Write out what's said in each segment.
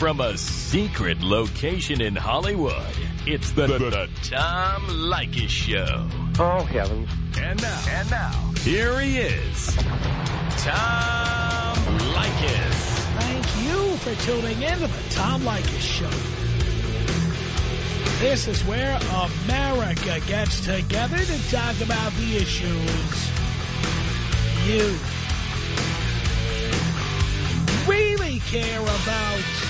from a secret location in Hollywood, it's the, the, the Tom Leykis Show. Oh, heavens. And now, and now, here he is, Tom Leykis. Thank you for tuning in to the Tom Leykis Show. This is where America gets together to talk about the issues you really care about.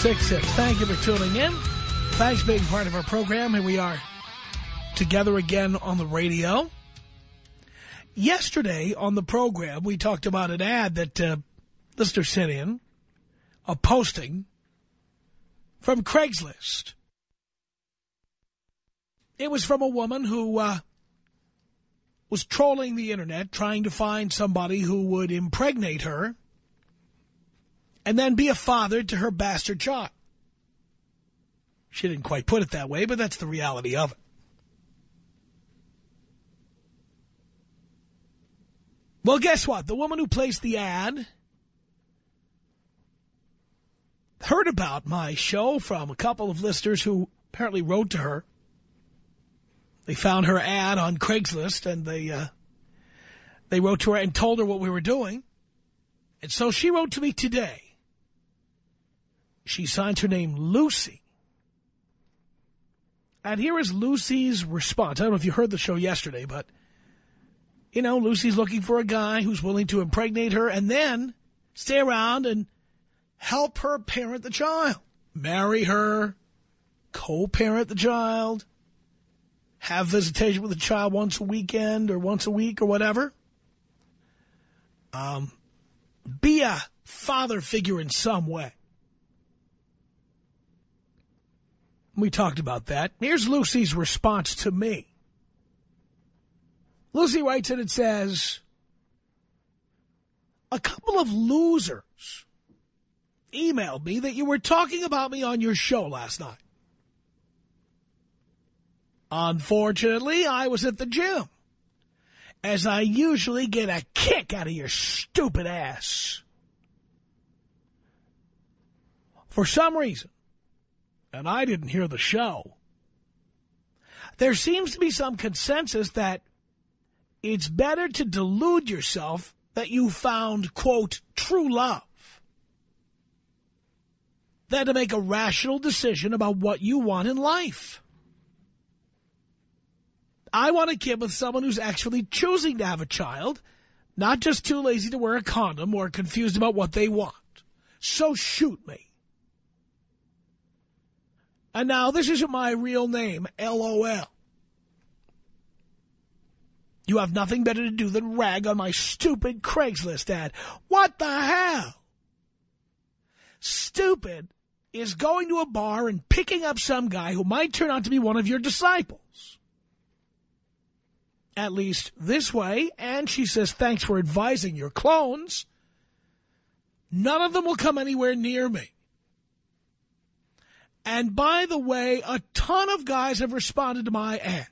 1-800-5800-866. Thank you for tuning in. Thanks for being part of our program. Here we are together again on the radio. Yesterday on the program, we talked about an ad that uh, listener sent in, a posting from Craigslist. It was from a woman who uh, was trolling the Internet, trying to find somebody who would impregnate her and then be a father to her bastard child. She didn't quite put it that way, but that's the reality of it. Well, guess what? The woman who placed the ad heard about my show from a couple of listeners who apparently wrote to her. They found her ad on Craigslist, and they uh, they wrote to her and told her what we were doing. And so she wrote to me today. She signs her name Lucy. And here is Lucy's response. I don't know if you heard the show yesterday, but, you know, Lucy's looking for a guy who's willing to impregnate her and then stay around and help her parent the child. Marry her, co-parent the child, have visitation with the child once a weekend or once a week or whatever. Um, be a father figure in some way. We talked about that. Here's Lucy's response to me. Lucy writes and it says, a couple of losers emailed me that you were talking about me on your show last night. Unfortunately, I was at the gym, as I usually get a kick out of your stupid ass. For some reason, and I didn't hear the show, there seems to be some consensus that it's better to delude yourself that you found, quote, true love than to make a rational decision about what you want in life. I want a kid with someone who's actually choosing to have a child, not just too lazy to wear a condom or confused about what they want. So shoot me. And now, this isn't my real name, LOL. You have nothing better to do than rag on my stupid Craigslist ad. What the hell? Stupid is going to a bar and picking up some guy who might turn out to be one of your disciples. At least this way, and she says, thanks for advising your clones. None of them will come anywhere near me. And by the way, a ton of guys have responded to my ad.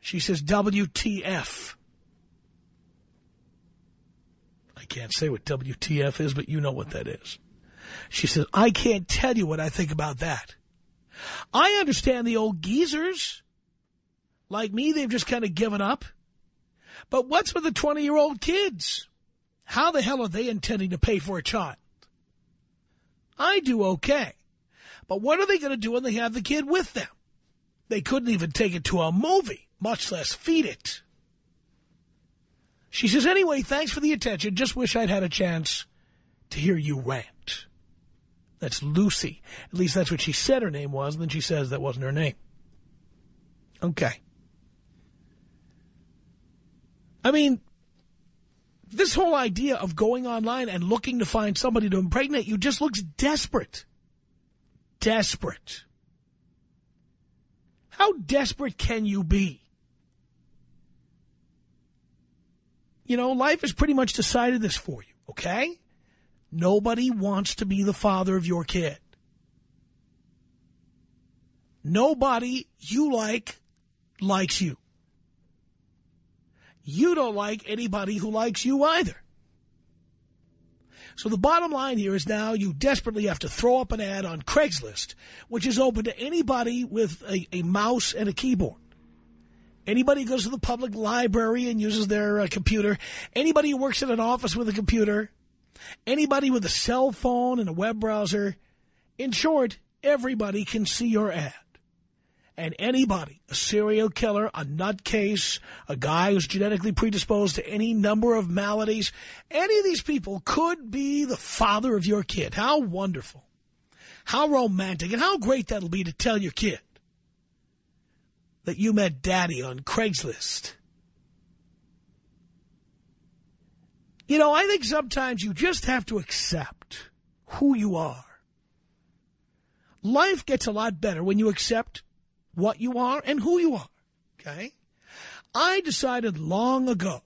She says, WTF. I can't say what WTF is, but you know what that is. She says, I can't tell you what I think about that. I understand the old geezers. Like me, they've just kind of given up. But what's with the 20-year-old kids? How the hell are they intending to pay for a child? I do okay. But what are they going to do when they have the kid with them? They couldn't even take it to a movie, much less feed it. She says, anyway, thanks for the attention. Just wish I'd had a chance to hear you rant. That's Lucy. At least that's what she said her name was, and then she says that wasn't her name. Okay. I mean, this whole idea of going online and looking to find somebody to impregnate you just looks desperate. Desperate. How desperate can you be? You know, life has pretty much decided this for you, okay? Nobody wants to be the father of your kid. Nobody you like likes you. You don't like anybody who likes you either. So the bottom line here is now you desperately have to throw up an ad on Craigslist, which is open to anybody with a, a mouse and a keyboard. Anybody goes to the public library and uses their uh, computer. Anybody who works in an office with a computer. Anybody with a cell phone and a web browser. In short, everybody can see your ad. And anybody, a serial killer, a nutcase, a guy who's genetically predisposed to any number of maladies, any of these people could be the father of your kid. How wonderful. How romantic and how great that'll be to tell your kid that you met daddy on Craigslist. You know, I think sometimes you just have to accept who you are. Life gets a lot better when you accept what you are and who you are, okay? I decided long ago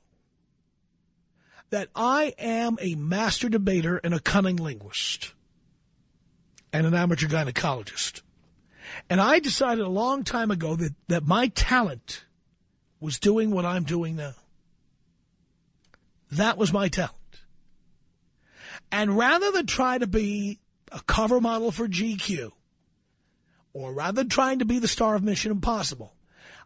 that I am a master debater and a cunning linguist and an amateur gynecologist. And I decided a long time ago that, that my talent was doing what I'm doing now. That was my talent. And rather than try to be a cover model for GQ, or rather than trying to be the star of Mission Impossible,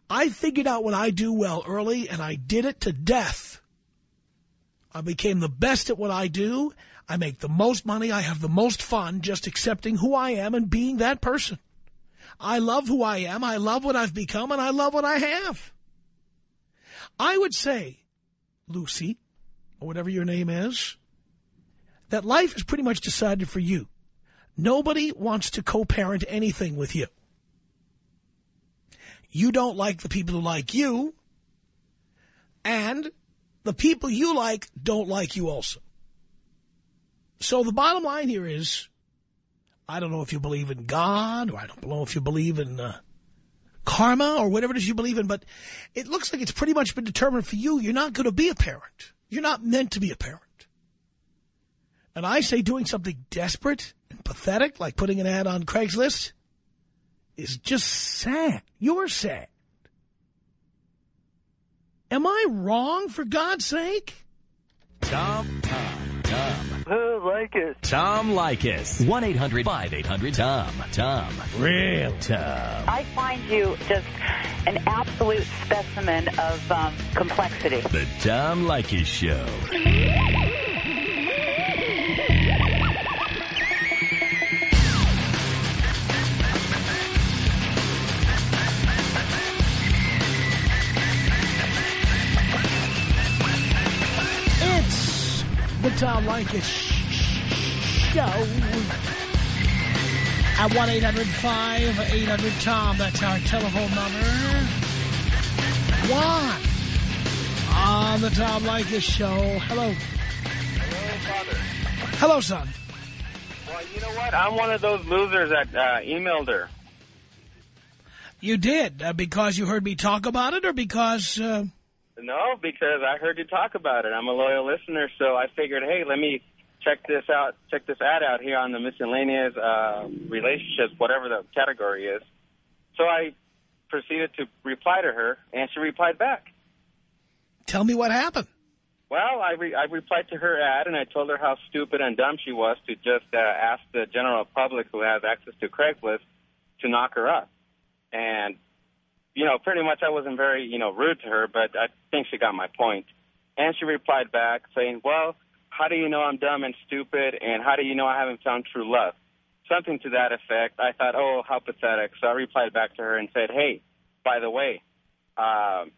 I figured out what I do well early, and I did it to death. I became the best at what I do. I make the most money. I have the most fun just accepting who I am and being that person. I love who I am. I love what I've become, and I love what I have. I would say, Lucy, or whatever your name is, that life is pretty much decided for you. Nobody wants to co-parent anything with you. You don't like the people who like you, and the people you like don't like you also. So the bottom line here is, I don't know if you believe in God, or I don't know if you believe in uh, karma, or whatever it is you believe in, but it looks like it's pretty much been determined for you. You're not going to be a parent. You're not meant to be a parent. And I say doing something desperate pathetic, like putting an ad on Craigslist, is just sad. You're sad. Am I wrong, for God's sake? Tom, Tom, Tom. Like it. Tom Leykis. 1-800-5800-TOM. Tom. Real Tom. I find you just an absolute specimen of um, complexity. The Tom Leykis Show. the Tom Leykis Show. At 1-800-5800-TOM. That's our telephone number. One. On the Tom Leykis Show. Hello. Hello, Father. Hello, son. Well, you know what? I'm one of those losers that uh, emailed her. You did, uh, because you heard me talk about it or because... Uh, No, because I heard you talk about it. I'm a loyal listener, so I figured, hey, let me check this out, check this ad out here on the miscellaneous uh, relationships, whatever the category is. So I proceeded to reply to her, and she replied back. tell me what happened. Well, I, re I replied to her ad, and I told her how stupid and dumb she was to just uh, ask the general public who has access to Craigslist to knock her up. And, you know, pretty much I wasn't very, you know, rude to her, but I think she got my point. And she replied back saying, well, how do you know I'm dumb and stupid, and how do you know I haven't found true love? Something to that effect. I thought, oh, how pathetic. So I replied back to her and said, hey, by the way, um,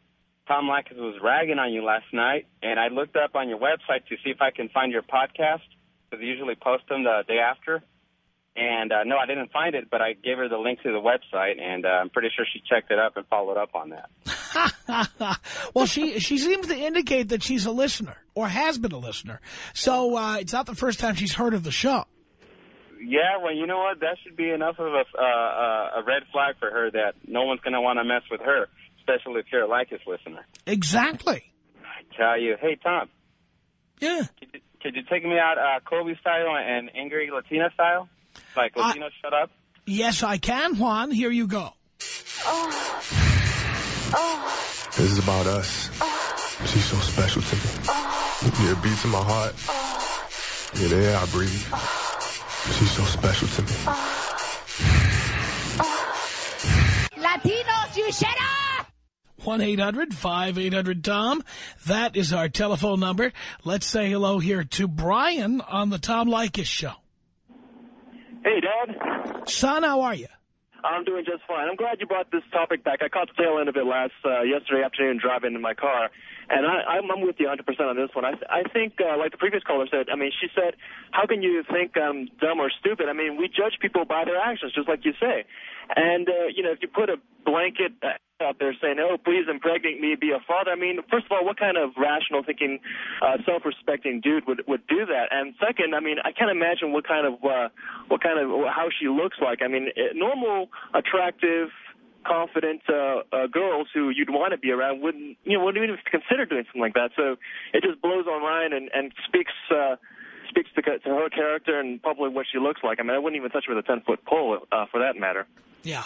Tom Leykis was ragging on you last night, and I looked up on your website to see if I can find your podcast, because I usually post them the day after. And uh, no, I didn't find it, but I gave her the link to the website, and uh, I'm pretty sure she checked it up and followed up on that. well, she she seems to indicate that she's a listener or has been a listener. So uh, it's not the first time she's heard of the show. Yeah, well, you know what? That should be enough of a, uh, a red flag for her that no one's going to want to mess with her, especially if you're a Leykis listener. Exactly. I tell you. Hey, Tom. Yeah. Could you, could you take me out uh, Kobe style and angry Latina style? Like Latino, shut up? Yes, I can, Juan. Here you go. Oh. Oh. This is about us. Oh. She's so special to me. Oh. Yeah, it beats in my heart. Oh. Yeah, the air I breathe. Oh. She's so special to me. Oh. Oh. Latinos, you shut up! 1-800-5800-TOM. That is our telephone number. Let's say hello here to Brian on the Tom Leykis show. Hey, Dad. Son, how are you? I'm doing just fine. I'm glad you brought this topic back. I caught the tail end of it last uh, yesterday afternoon driving in my car, and I, I'm, I'm with you 100% on this one. I, I think, uh, like the previous caller said, I mean, she said, how can you think I'm dumb or stupid? I mean, we judge people by their actions, just like you say. And, uh, you know, if you put a blanket out there saying, oh, please impregnate me, be a father, I mean, first of all, what kind of rational thinking, uh, self-respecting dude would would do that? And second, I mean, I can't imagine what kind of, uh, what kind of, how she looks like. I mean, normal, attractive, confident uh, uh, girls who you'd want to be around wouldn't, you know, wouldn't even consider doing something like that. So it just blows mind and, and speaks uh, speaks to, to her character and probably what she looks like. I mean, I wouldn't even touch her with a 10-foot pole, uh, for that matter. Yeah.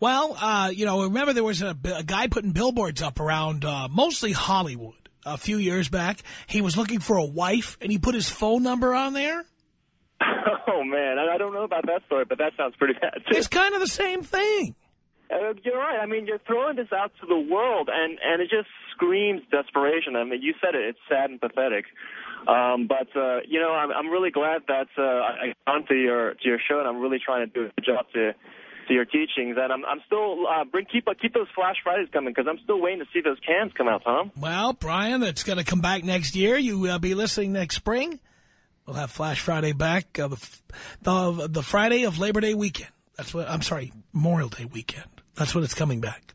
Well, uh, you know, remember there was a, a guy putting billboards up around uh, mostly Hollywood a few years back. He was looking for a wife, and he put his phone number on there. Oh, man. I don't know about that story, but that sounds pretty bad, too. It's kind of the same thing. Uh, you're right. I mean, you're throwing this out to the world, and, and it just screams desperation. I mean, you said it. It's sad and pathetic. Um, but, uh, you know, I'm, I'm really glad that uh, I got onto your, to your show, and I'm really trying to do a good job to to your teachings. And I'm, I'm still, uh, bring keep keep those Flash Fridays coming because I'm still waiting to see those cans come out, Tom. Well, Brian, it's going to come back next year. You uh, be listening next spring. We'll have Flash Friday back, uh, the, the, the Friday of Labor Day weekend. That's what, I'm sorry, Memorial Day weekend. That's when it's coming back.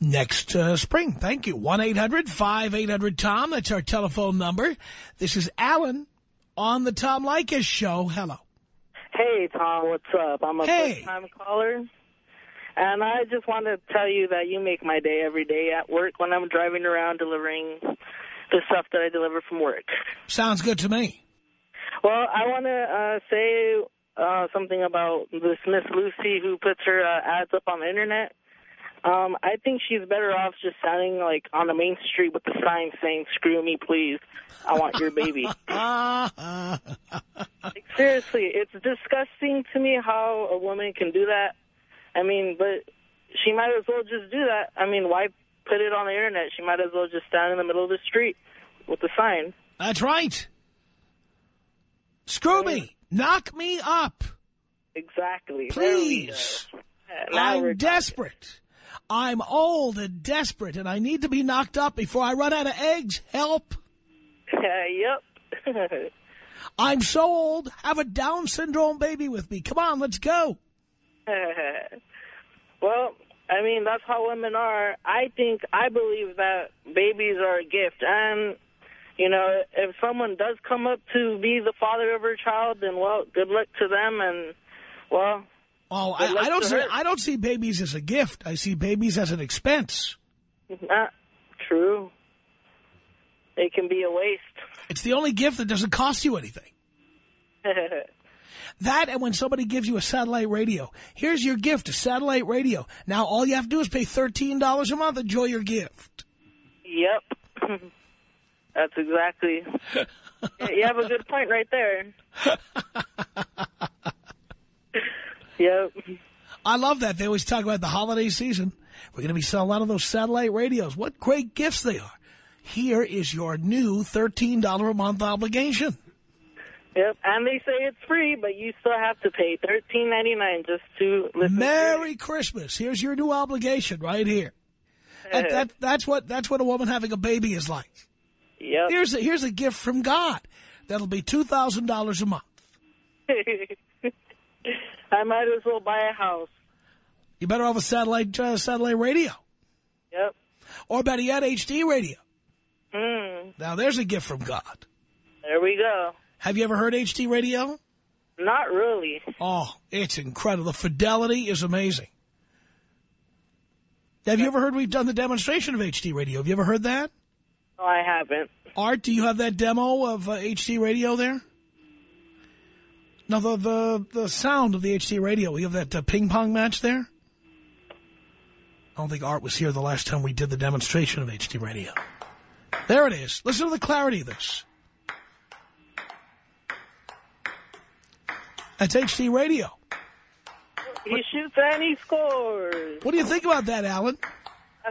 Next uh, spring. Thank you. 1-800-5800-TOM. That's our telephone number. This is Alan on the Tom Leykis show. Hello. Hey, Tom. What's up? I'm a hey. first-time caller. And I just want to tell you that you make my day every day at work when I'm driving around delivering the stuff that I deliver from work. Sounds good to me. Well, I want to uh, say uh, something about this Miss Lucy who puts her uh, ads up on the Internet. Um, I think she's better off just standing like on the main street with the sign saying, screw me, please. I want your baby. like, seriously, it's disgusting to me how a woman can do that. I mean, but she might as well just do that. I mean, why put it on the Internet? She might as well just stand in the middle of the street with the sign. That's right. Screw me. Knock me up. Exactly. Please. I'm desperate. I'm old and desperate, and I need to be knocked up before I run out of eggs. Help. yep. I'm so old. Have a Down syndrome baby with me. Come on, let's go. well, I mean, that's how women are. I think, I believe that babies are a gift. And, you know, if someone does come up to be the father of her child, then, well, good luck to them. And, well, Oh, I, I, don't see. I don't see babies as a gift. I see babies as an expense. Not true. It can be a waste. It's the only gift that doesn't cost you anything. that and when somebody gives you a satellite radio. Here's your gift, a satellite radio. Now all you have to do is pay $13 a month. Enjoy your gift. Yep. That's exactly. you have a good point right there. Yep. I love that. They always talk about the holiday season. We're going to be selling a lot of those satellite radios. What great gifts they are. Here is your new $13 a month obligation. Yep, and they say it's free, but you still have to pay $13.99 just to listen. Merry Christmas. Here's your new obligation right here. Uh-huh. that, that, that's what that's what a woman having a baby is like. Yep. Here's a, here's a gift from God. That'll be $2,000 a month. I might as well buy a house. You better have a satellite uh, satellite radio. Yep. Or better yet, HD radio. Hmm. Now, there's a gift from God. There we go. Have you ever heard HD radio? Not really. Oh, it's incredible. The fidelity is amazing. Have you ever heard we've done the demonstration of HD radio? Have you ever heard that? No, I haven't. Art, do you have that demo of uh, HD radio there? No, the, the, the sound of the HD radio. We have that uh, ping pong match there. I don't think Art was here the last time we did the demonstration of HD radio. There it is. Listen to the clarity of this. That's HD radio. He shoots and he scores. What do you think about that, Alan?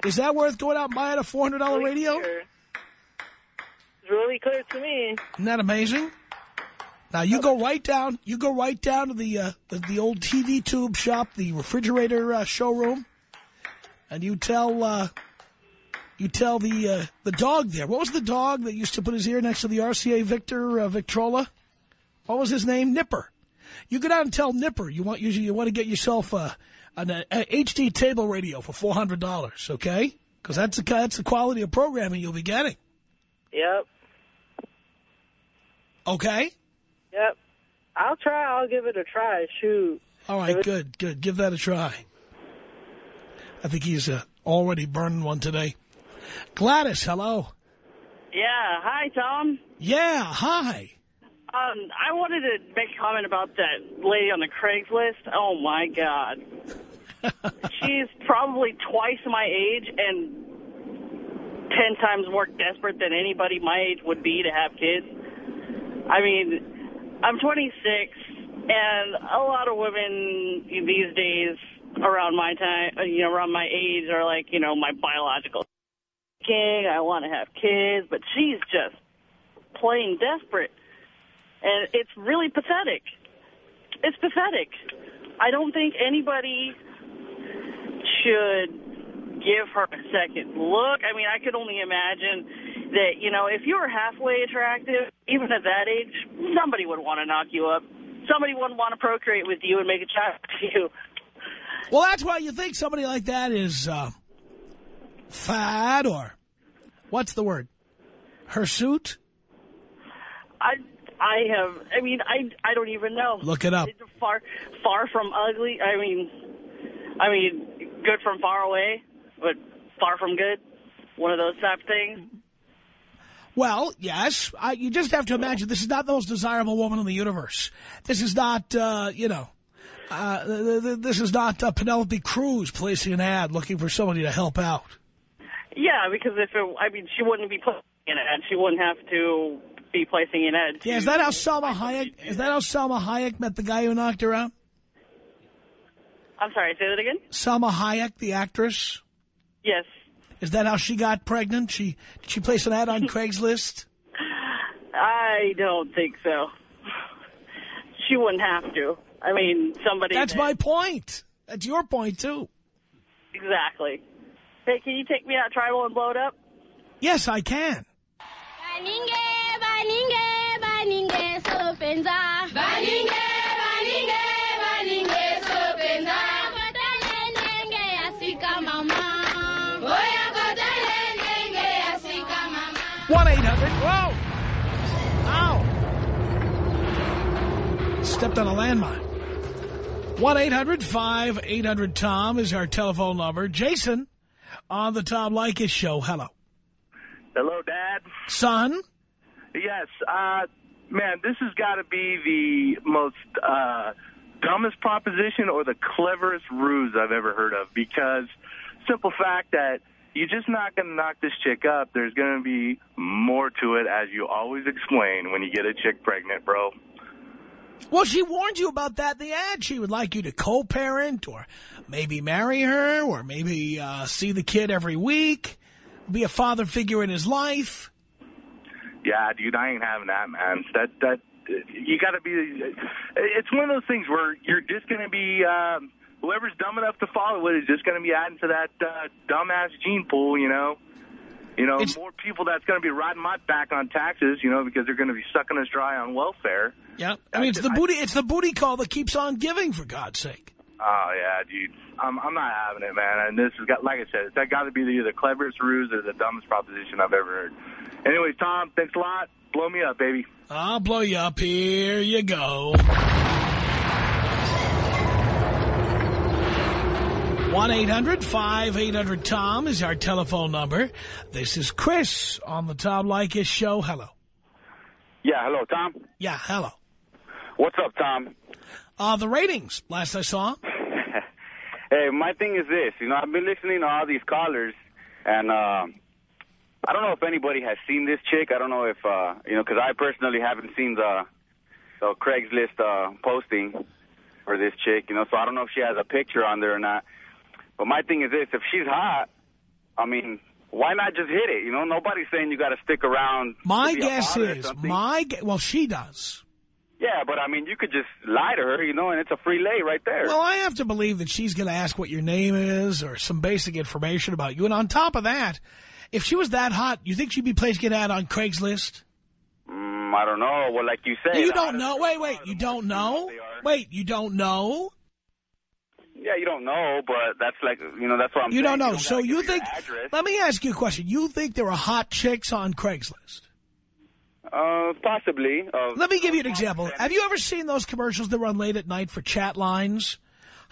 Is that worth going out and buying a $400 Really radio? clear. It's really clear to me. Isn't that amazing? Now you go right down. You go right down to the uh, the, the old TV tube shop, the refrigerator uh, showroom, and you tell uh, you tell the uh, the dog there. What was the dog that used to put his ear next to the RCA Victor uh, Victrola? What was his name? Nipper. You go down and tell Nipper you want you, you want to get yourself uh, an a, HD table radio for four hundred dollars. Okay, because that's the that's the quality of programming you'll be getting. Yep. Okay. Yep. I'll try. I'll give it a try. Shoot. All right, good, good. Give that a try. I think he's uh, already burning one today. Gladys, hello. Yeah. Hi, Tom. Yeah, hi. Um, I wanted to make a comment about that lady on the Craigslist. Oh, my God. She's probably twice my age and ten times more desperate than anybody my age would be to have kids. I mean, I'm 26, and a lot of women these days around my time, uh, you know, around my age are like, you know, my biological king. I want to have kids, but she's just plain desperate. And it's really pathetic. It's pathetic. I don't think anybody should give her a second look. I mean, I could only imagine that, you know, if you were halfway attractive, even at that age, somebody would want to knock you up. Somebody wouldn't want to procreate with you and make a child with you. Well, that's why you think somebody like that is uh, fat or what's the word? Hirsute? I I have, I mean, I I don't even know. Look it up. It's far far from ugly. I mean, I mean, good from far away, but far from good. One of those type things. Well, yes. I, you just have to imagine this is not the most desirable woman in the universe. This is not, uh, you know, uh, th th this is not uh, Penelope Cruz placing an ad looking for somebody to help out. Yeah, because if it, I mean, she wouldn't be placing an ad. She wouldn't have to be placing an ad. Yeah, is that how Salma Hayek? Is that how Salma Hayek met the guy who knocked her out? I'm sorry. Say that again. Salma Hayek, the actress. Yes. Is that how she got pregnant? She did she place an ad on Craigslist? I don't think so. She wouldn't have to. I mean, somebody. That's that, my point. That's your point too. Exactly. Hey, can you take me out tribal and blow it up? Yes, I can. Baninge, baninge, baninge, sopenza. Baninge, baninge, Stepped on a landmine. 1-800-5800-TOM is our telephone number. Jason on the Tom Leykis show. Hello. Hello, Dad. Son? Yes, uh, man, this has got to be the most uh, dumbest proposition or the cleverest ruse I've ever heard of because simple fact that you're just not going to knock this chick up. There's going to be more to it, as you always explain when you get a chick pregnant, bro. Well, she warned you about that in the ad. She would like you to co-parent or maybe marry her or maybe uh, see the kid every week, be a father figure in his life. Yeah, dude, I ain't having that, man. That that you got to be. It's one of those things where you're just going to be. Um, whoever's dumb enough to follow it is just going to be adding to that uh, dumbass gene pool, you know. You know, It's- more people that's going to be riding my back on taxes, you know, because they're going to be sucking us dry on welfare. Yeah, I mean it's the booty. It's the booty call that keeps on giving. For God's sake. Oh yeah, dude. I'm I'm not having it, man. And this has got, like I said, it's got to be either the cleverest ruse or the dumbest proposition I've ever heard. Anyways, Tom, thanks a lot. Blow me up, baby. I'll blow you up. Here you go. 1-800-5800-TOM is our telephone number. This is Chris on the Tom Leykis show. Hello. Yeah, hello, Tom. Yeah, hello. What's up, Tom? Uh, the ratings, last I saw. hey, my thing is this. You know, I've been listening to all these callers, and uh, I don't know if anybody has seen this chick. I don't know if, uh, you know, because I personally haven't seen the, the Craigslist uh, posting for this chick, you know, so I don't know if she has a picture on there or not. But my thing is this. If she's hot, I mean, why not just hit it? You know, nobody's saying you got to stick around. My to be a guess is, my well, she does. Yeah, but I mean, you could just lie to her, you know, and it's a free lay right there. Well, I have to believe that she's going to ask what your name is or some basic information about you. And on top of that, if she was that hot, you think she'd be placing an ad on Craigslist? Mm, I don't know. Well, like you say, you don't know. Wait, wait. You don't know? Wait, you don't know? Yeah, you don't know, but that's like, you know, that's what I'm You saying. don't know. gotta So you think, let me ask you a question. You think there are hot chicks on Craigslist? Uh, possibly. Uh, Let me give you an example. Have you ever seen those commercials that run late at night for chat lines?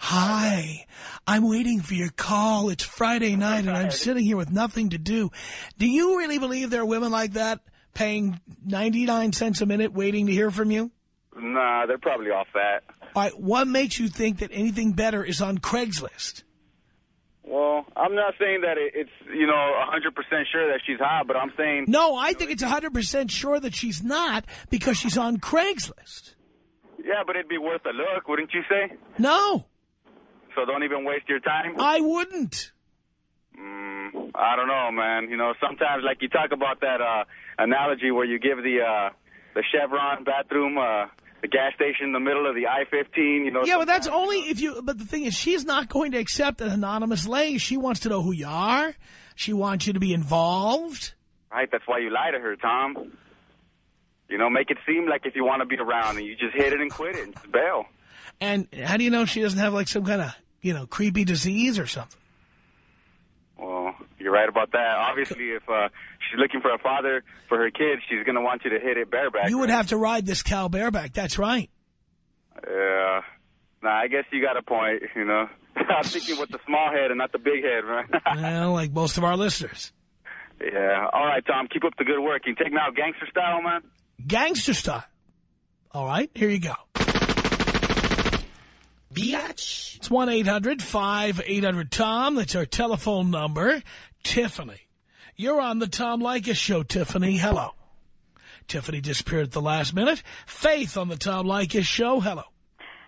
Hi, I'm waiting for your call. It's Friday night and I'm sitting here with nothing to do. Do you really believe there are women like that paying 99 cents a minute waiting to hear from you? Nah, they're probably all fat. All right, what makes you think that anything better is on Craigslist? Well, I'm not saying that it's, you know, 100% sure that she's hot, but I'm saying... No, I think it's 100% sure that she's not because she's on Craigslist. Yeah, but it'd be worth a look, wouldn't you say? No, So don't even waste your time? I wouldn't. Mm, I don't know, man. You know, sometimes, like you talk about that uh, analogy where you give the uh, the Chevron bathroom, uh, the gas station in the middle of the I-15, you know. Yeah, but that's only if you, but the thing is, she's not going to accept an anonymous lay. She wants to know who you are. She wants you to be involved. Right, that's why you lie to her, Tom. You know, make it seem like if you want to be around and you just hit it and quit it and just bail. And how do you know she doesn't have like some kind of, you know, creepy disease or something? Well, you're right about that. Obviously, if uh, she's looking for a father for her kids, she's going to want you to hit it bareback. You would have to ride this cow bareback. That's right. Yeah. Nah, I guess you got a point, you know. I'm thinking with the small head and not the big head, man. well, like most of our listeners. yeah. All right, Tom, keep up the good work. Can you take me out gangster style, man? Gangster style. All right, here you go. Biatch. It's 1-800-5800-TOM. That's our telephone number. Tiffany. You're on the Tom Leykis show, Tiffany. Hello. Tiffany disappeared at the last minute. Faith on the Tom Leykis show. Hello.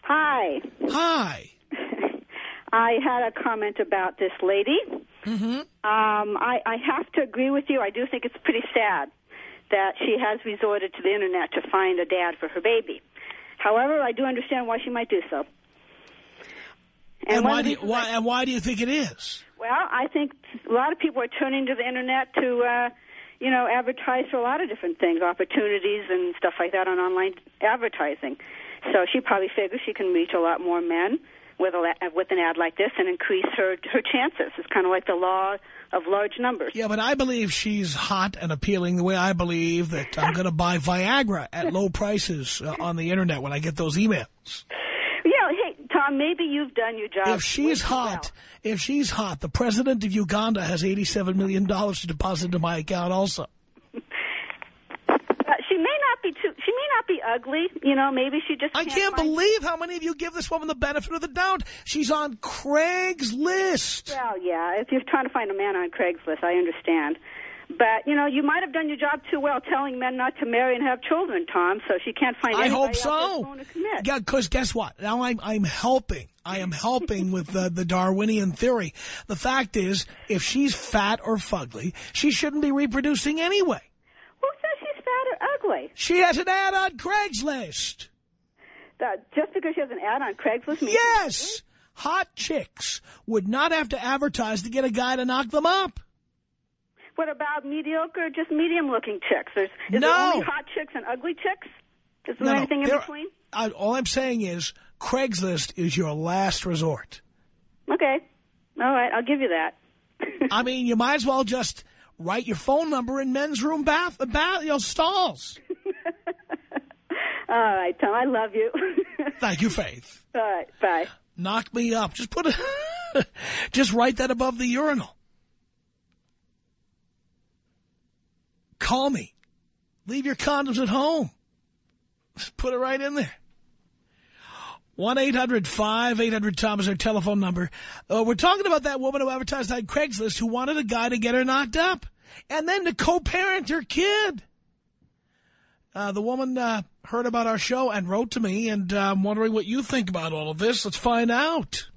Hi. Hi. I had a comment about this lady. Mm-hmm. Um, I, I have to agree with you. I do think it's pretty sad that she has resorted to the internet to find a dad for her baby. However, I do understand why she might do so. And, one why do you, why, and why do you think it is? Well, I think a lot of people are turning to the internet to, uh, you know, advertise for a lot of different things, opportunities and stuff like that on online advertising. So she probably figures she can reach a lot more men with a with an ad like this and increase her her chances. It's kind of like the law of large numbers. Yeah, but I believe she's hot and appealing the way I believe that I'm going to buy Viagra at low prices uh, on the internet when I get those emails. Tom, maybe you've done your job. If she's hot, if she's hot, the president of Uganda has $87 million to deposit into my account also. Uh, she may not be too. She may not be ugly. You know, maybe she just. I can't believe how many of you give this woman the benefit of the doubt. She's on Craigslist. Well, yeah. If you're trying to find a man on Craigslist, I understand. But you know, you might have done your job too well, telling men not to marry and have children, Tom. So she can't find. I hope so. willing to commit. Yeah, because guess what? Now I'm I'm helping. I am helping with the, the Darwinian theory. The fact is, if she's fat or fugly, she shouldn't be reproducing anyway. Who says she's fat or ugly? She has an ad on Craigslist. That just because she has an ad on Craigslist means Yes, hot chicks would not have to advertise to get a guy to knock them up. What about mediocre, just medium-looking chicks? There's is No. there only hot chicks and ugly chicks? Is there No, anything in between? I, all I'm saying is Craigslist is your last resort. Okay. All right, I'll give you that. I mean, you might as well just write your phone number in men's room bath, bath you know, stalls. All right, Tom, I love you. Thank you, Faith. All right, bye. Knock me up. Just put a, just write that above the urinal. Call me. Leave your condoms at home. Just put it right in there. 1-800-5800-TOM is our telephone number. Uh, we're talking about that woman who advertised on Craigslist who wanted a guy to get her knocked up and then to co-parent her kid. Uh, the woman uh, heard about our show and wrote to me, and uh, I'm wondering what you think about all of this. Let's find out.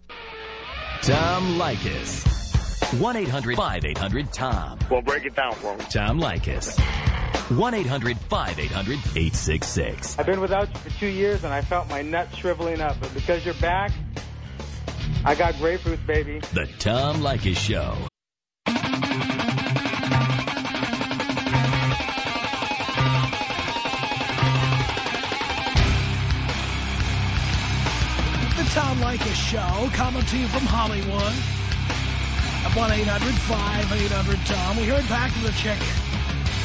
Tom Leykis. 1-800-5800-TOM. Well, break it down for me. Tom Leykis. 1-800-5800-866. I've been without you for two years, and I felt my nuts shriveling up. But because you're back, I got grapefruits, baby. The Tom Leykis Show. The Tom Leykis Show, coming to you from Hollywood. At 1-800-5800-TOM. We heard back from the chick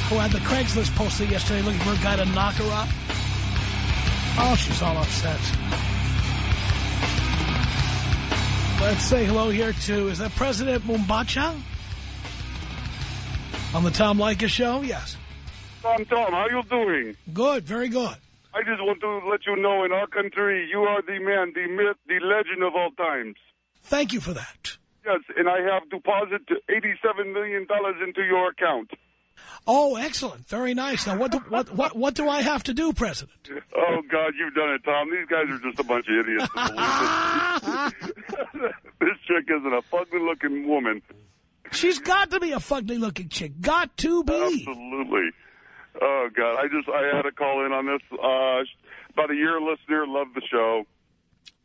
who had the Craigslist posting yesterday looking for a guy to knock her up. Oh, she's all upset. Let's say hello here to, is that President Mumbacha? On the Tom Leykis Show? Yes. Tom, Tom, how you doing? Good, very good. I just want to let you know in our country, you are the man, the myth, the legend of all times. Thank you for that. Yes, and I have deposited $87 million into your account. Oh, excellent. Very nice. Now, what do, what, what, what do I have to do, President? Oh, God, you've done it, Tom. These guys are just a bunch of idiots. this chick isn't a fugly-looking woman. She's got to be a fugly-looking chick. Got to be. Absolutely. Oh, God, I just, I had a call in on this. Uh, about a year listener, love the show.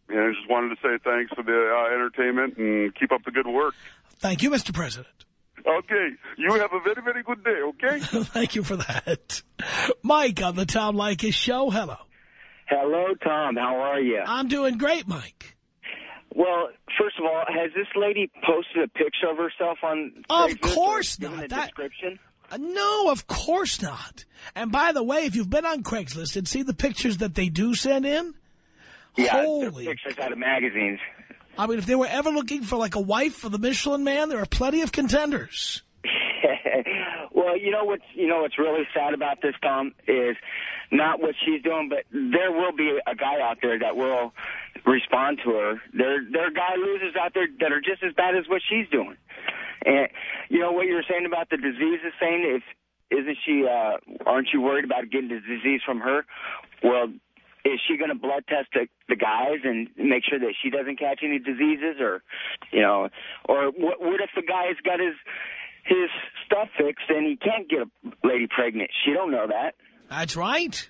And I just wanted to say thanks for the uh, entertainment and keep up the good work. Thank you, Mr. President. Okay. You have a very, very good day, okay? Thank you for that. Mike on the Tom Leykis show. Hello. Hello, Tom. How are you? I'm doing great, Mike. Well, first of all, has this lady posted a picture of herself on Of Craigslist course or not. A That- description? Uh, No, of course not. And by the way, if you've been on Craigslist and see the pictures that they do send in, Yeah, holy... pictures out of magazines. I mean, if they were ever looking for like a wife for the Michelin Man, there are plenty of contenders. well, you know what's you know what's really sad about this, Tom, is not what she's doing, but there will be a guy out there that will respond to her. There there are guy losers out there that are just as bad as what she's doing. And you know what you were saying about the diseases, saying if isn't she? uh Aren't you worried about getting the disease from her? Well, is she going to blood test the, the guys and make sure that she doesn't catch any diseases, or you know, or what, what if the guy's got his his stuff fixed and he can't get a lady pregnant? She don't know that. That's right.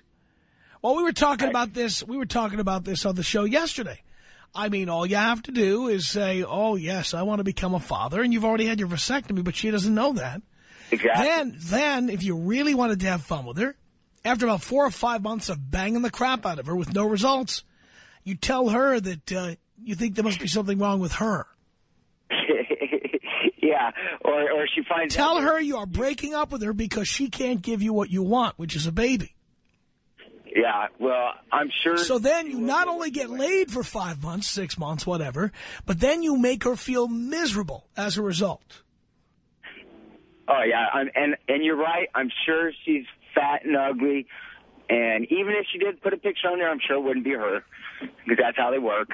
Well, we were talking about this. We were talking about this on the show yesterday. I mean, all you have to do is say, oh, yes, I want to become a father, and you've already had your vasectomy, but she doesn't know that. Exactly. Then, then, if you really wanted to have fun with her, after about four or five months of banging the crap out of her with no results, you tell her that uh, you think there must be something wrong with her. yeah, or or she finds Tell her you are breaking up with her because she can't give you what you want, which is a baby. Yeah, well, I'm sure. So then you not only get laid for five months, six months, whatever, but then you make her feel miserable as a result. Oh yeah, I'm, and and you're right. I'm sure she's fat and ugly, and even if she did put a picture on there, I'm sure it wouldn't be her because that's how they work.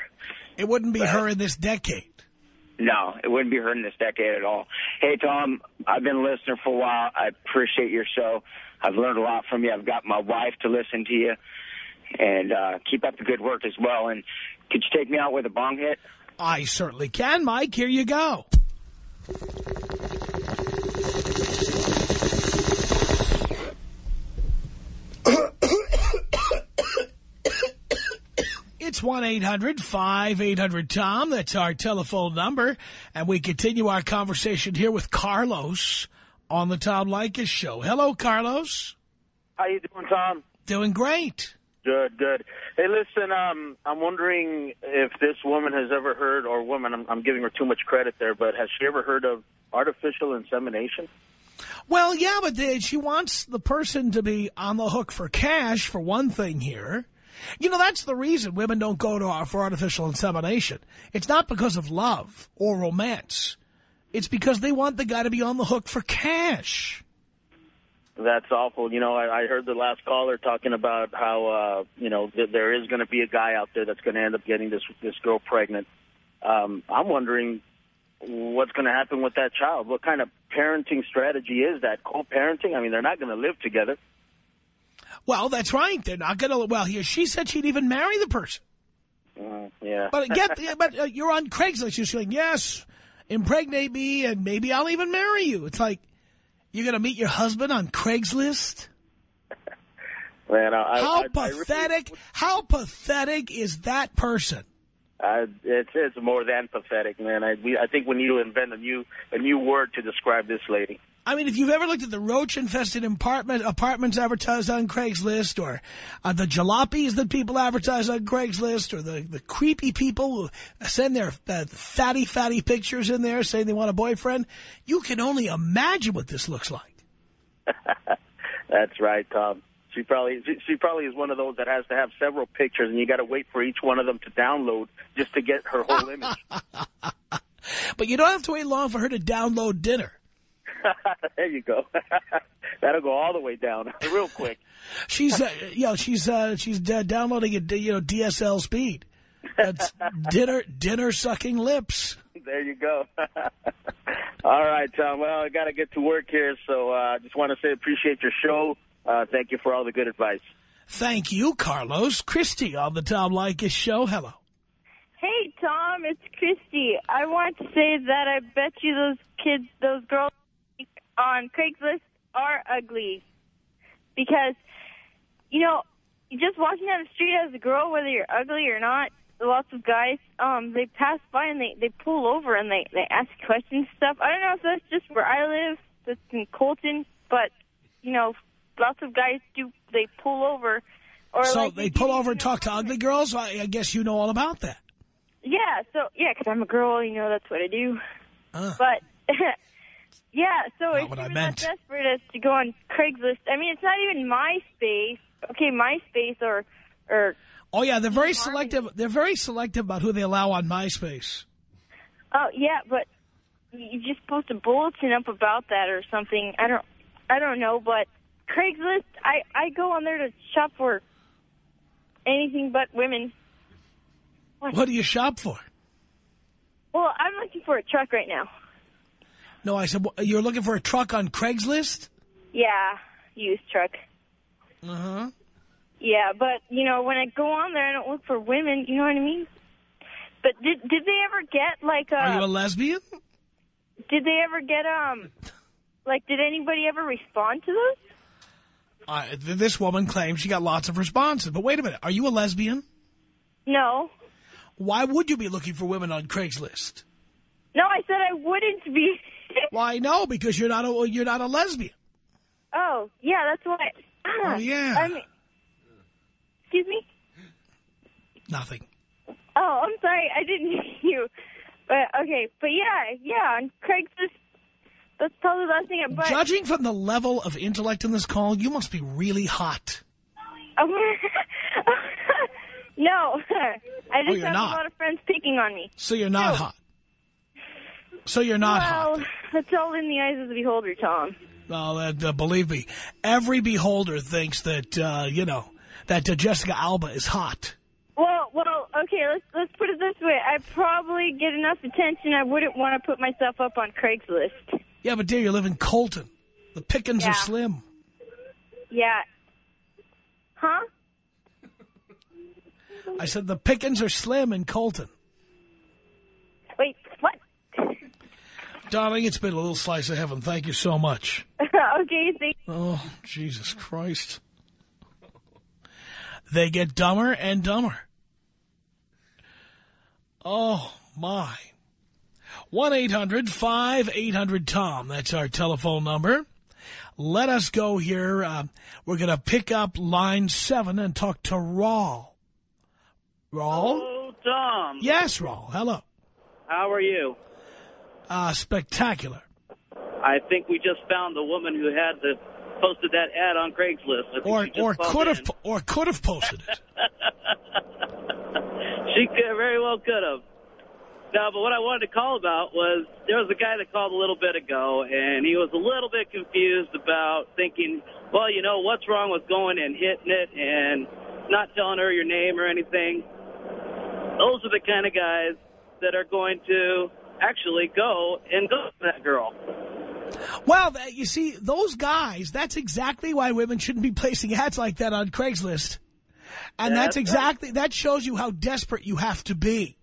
It wouldn't be her in this decade. No, it wouldn't be her in this decade at all. Hey, Tom, I've been a listener for a while. I appreciate your show. I've learned a lot from you. I've got my wife to listen to you. And uh, keep up the good work as well. And could you take me out with a bong hit? I certainly can, Mike. Here you go. It's 1-800-5800-TOM. That's our telephone number. And we continue our conversation here with Carlos on the Tom Leykis Show. Hello, Carlos. How you doing, Tom? Doing great. Good, good. Hey, listen, um, I'm wondering if this woman has ever heard, or woman, I'm, I'm giving her too much credit there, but has she ever heard of artificial insemination? Well, yeah, but she wants the person to be on the hook for cash, for one thing here. You know, that's the reason women don't go to our, for artificial insemination. It's not because of love or romance. It's because they want the guy to be on the hook for cash. That's awful. You know, I, I heard the last caller talking about how, uh, you know, th there is going to be a guy out there that's going to end up getting this this girl pregnant. Um, I'm wondering what's going to happen with that child. What kind of parenting strategy is that? Co-parenting? I mean, they're not going to live together. Well, that's right. They're not going to. Well, here she said she'd even marry the person. Uh, yeah. But get, but uh, you're on Craigslist. You're saying yes, impregnate me, and maybe I'll even marry you. It's like you're going to meet your husband on Craigslist. Man, I, how I, pathetic! I really, how pathetic is that person? Uh, it's it's more than pathetic, man. I we, I think we need to invent a new a new word to describe this lady. I mean, if you've ever looked at the roach-infested apartment, apartments advertised on Craigslist or uh, the jalopies that people advertise on Craigslist or the, the creepy people who send their uh, fatty, fatty pictures in there saying they want a boyfriend, you can only imagine what this looks like. That's right, Tom. She probably she, probably is one of those that has to have several pictures, and you got to wait for each one of them to download just to get her whole image. but you don't have to wait long for her to download dinner. there you go. That'll go all the way down real quick. she's, uh, you know, she's uh, she's uh, downloading at you know DSL speed. That's dinner dinner sucking lips. There you go. all right, Tom. Well, I got to get to work here, so I uh, just want to say appreciate your show. Uh, thank you for all the good advice. Thank you, Carlos. Christy on the Tom Leykis show. Hello. Hey, Tom, it's Christy. I want to say that I bet you those kids, those girls on Craigslist are ugly. Because, you know, just walking down the street as a girl, whether you're ugly or not, lots of guys, um, they pass by and they, they pull over and they, they ask questions and stuff. I don't know if that's just where I live, that's in Colton, but, you know, lots of guys do, they pull over. Or so like they pull over and talk to ugly girls? I, I guess you know all about that. Yeah, so, yeah, because I'm a girl, you know, that's what I do. Uh. But, yeah, so it's Not if you're that desperate as to go on Craigslist, I mean, it's not even MySpace. Okay, MySpace or, or, Oh, yeah, they're very selective. They're very selective about who they allow on MySpace. oh, yeah, but you're just post a bulletin up about that or something. I don't, I don't know, but Craigslist, I, I go on there to shop for anything but women. What do you shop for? Well, I'm looking for a truck right now. No, I said, you're looking for a truck on Craigslist? Yeah, used truck. Uh-huh. Yeah, but, you know, when I go on there, I don't look for women, you know what I mean? But did did they ever get, like, Are you a uh, lesbian? did they ever get, um, like, did anybody ever respond to those? Uh, this woman claims she got lots of responses. But wait a minute. Are you a lesbian? No. Why would you be looking for women on Craigslist? No, I said I wouldn't be. Why, no, because you're not a, you're not a lesbian. oh, yeah, that's why. Oh, yeah. I mean, excuse me? Nothing. Oh, I'm sorry. I didn't hear you. But, okay. But, yeah, yeah, on Craigslist, that's probably the last thing. But, Judging from the level of intellect in this call, you must be really hot. no. I Oh, just you're have not. a lot of friends picking on me. So you're not No. hot. So you're not hot. well, that's all in the eyes of the beholder, Tom. No, that, uh, believe me, every beholder thinks that, uh, you know, that uh, Jessica Alba is hot. Well, well, okay, let's let's put it this way. I probably get enough attention. I wouldn't want to put myself up on Craigslist. Yeah, but dear, you live in Colton. The pickings Yeah. are slim. Yeah. Huh? I said the pickings are slim in Colton. Wait, what? Darling, it's been a little slice of heaven. Thank you so much. okay, thank Oh, Jesus Christ. They get dumber and dumber. Oh, my. 1-800-5800-TOM. That's our telephone number. Let us go here. Uh, we're going to pick up line seven and talk to Rawl. Rawl? Hello, Tom. Yes, Rawl. Hello. How are you? Uh, spectacular. I think we just found the woman who had the posted that ad on Craigslist. I think Or or could have or could have posted it. She could, very well could have. No, but what I wanted to call about was there was a guy that called a little bit ago, and he was a little bit confused about thinking, well, you know, what's wrong with going and hitting it and not telling her your name or anything. Those are the kind of guys that are going to actually go and go to that girl. Well, you see, those guys, that's exactly why women shouldn't be placing ads like that on Craigslist. And that's That's right. exactly, that shows you how desperate you have to be.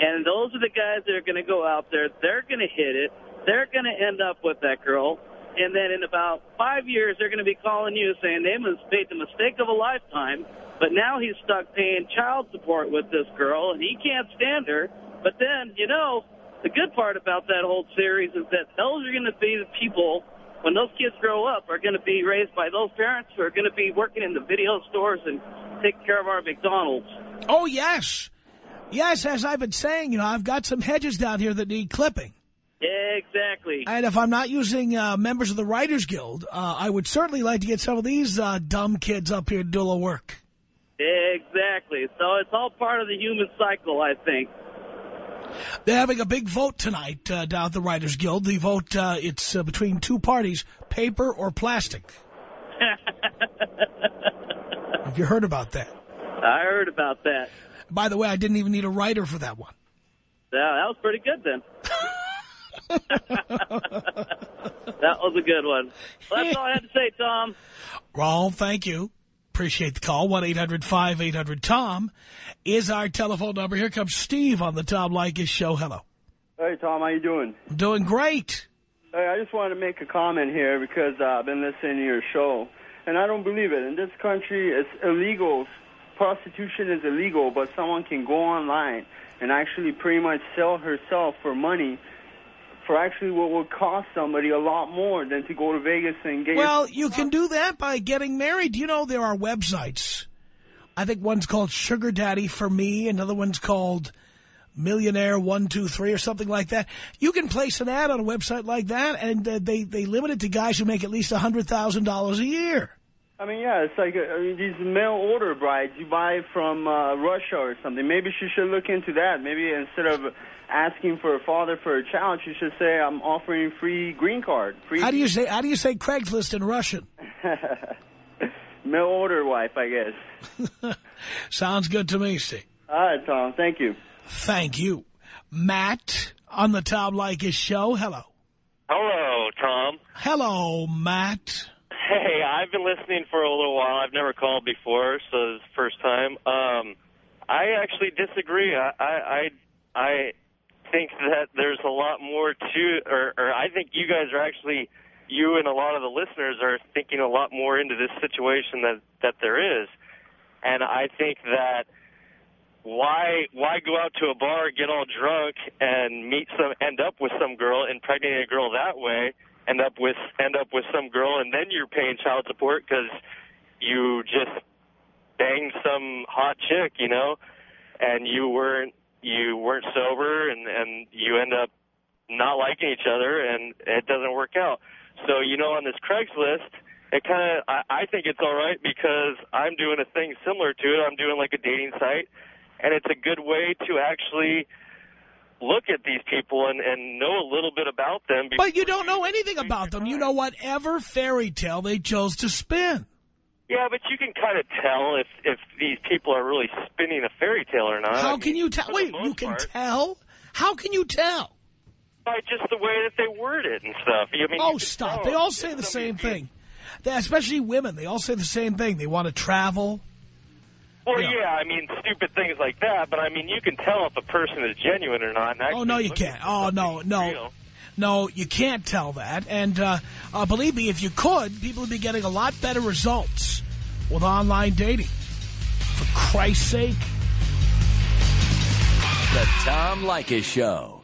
And those are the guys that are going to go out there. They're going to hit it. They're going to end up with that girl. And then in about five years, they're going to be calling you saying they made the mistake of a lifetime, but now he's stuck paying child support with this girl, and he can't stand her. But then, you know, the good part about that whole series is that those are going to be the people, when those kids grow up, are going to be raised by those parents who are going to be working in the video stores and take care of our McDonald's. Oh, yes. Yes, as I've been saying, you know, I've got some hedges down here that need clipping. Exactly. And if I'm not using uh, members of the Writers Guild, uh, I would certainly like to get some of these uh, dumb kids up here to do a little work. Exactly. So it's all part of the human cycle, I think. They're having a big vote tonight uh, down at the Writers Guild. The vote, uh, it's uh, between two parties, paper or plastic. Have you heard about that? I heard about that. By the way, I didn't even need a writer for that one. Yeah, that was pretty good then. that was a good one. Well, that's all I had to say, Tom. Raul, thank you. Appreciate the call. 1-800-5800-TOM is our telephone number. Here comes Steve on the Tom Leykis show. Hello. Hey, Tom, how you doing? Doing great. Hey, I just wanted to make a comment here because uh, I've been listening to your show, and I don't believe it. In this country, it's illegal. Prostitution is illegal, but someone can go online and actually pretty much sell herself for money for actually what would cost somebody a lot more than to go to Vegas and get Well, you can do that by getting married. You know, there are websites. I think one's called Sugar Daddy for Me. Another one's called Millionaire 123 or something like that. You can place an ad on a website like that, and uh, they, they limit it to guys who make at least $100,000 a year. I mean, yeah, it's like uh, I mean, these mail order brides you buy from uh, Russia or something. Maybe she should look into that. Maybe instead of asking for a father for a child, she should say, "I'm offering free green card." Free How do you say How do you say Craigslist in Russian? mail order wife, I guess. Sounds good to me, Steve. All right, Tom. Thank you. Thank you. Matt on the Tom Leykis show. Hello. Hello, Tom. Hello, Matt. Hey, I've been listening for a little while. I've never called before, so this is the first time. Um, I actually disagree. I, I, I, think that there's a lot more to, or, or I think you guys are actually, you and a lot of the listeners are thinking a lot more into this situation that that there is, and I think that why why go out to a bar, get all drunk, and meet some, end up with some girl, impregnate a girl that way, end up with end up with some girl, and then you're paying child support because you just banged some hot chick, you know, and you weren't you weren't sober, and and you end up not liking each other, and it doesn't work out. So you know, on this Craigslist. List, it kind of, I, I think it's all right because I'm doing a thing similar to it. I'm doing like a dating site, and it's a good way to actually look at these people and, and know a little bit about them. But you don't know anything about them. You know whatever fairy tale they chose to spin. Yeah, but you can kind of tell if if these people are really spinning a fairy tale or not. I How mean, can you tell? Wait, you can part, tell? How can you tell? by just the way that they word it and stuff. I mean, Oh, stop. They all say the same thing. They, especially women. They all say the same thing. They want to travel. Well, yeah, I mean, stupid things like that. But I mean, you can tell if a person is genuine or not. Oh, no, you can't. Oh, no, no. real. No, you can't tell that. And uh, uh, believe me, if you could, people would be getting a lot better results with online dating. For Christ's sake. The Tom Leykis Show.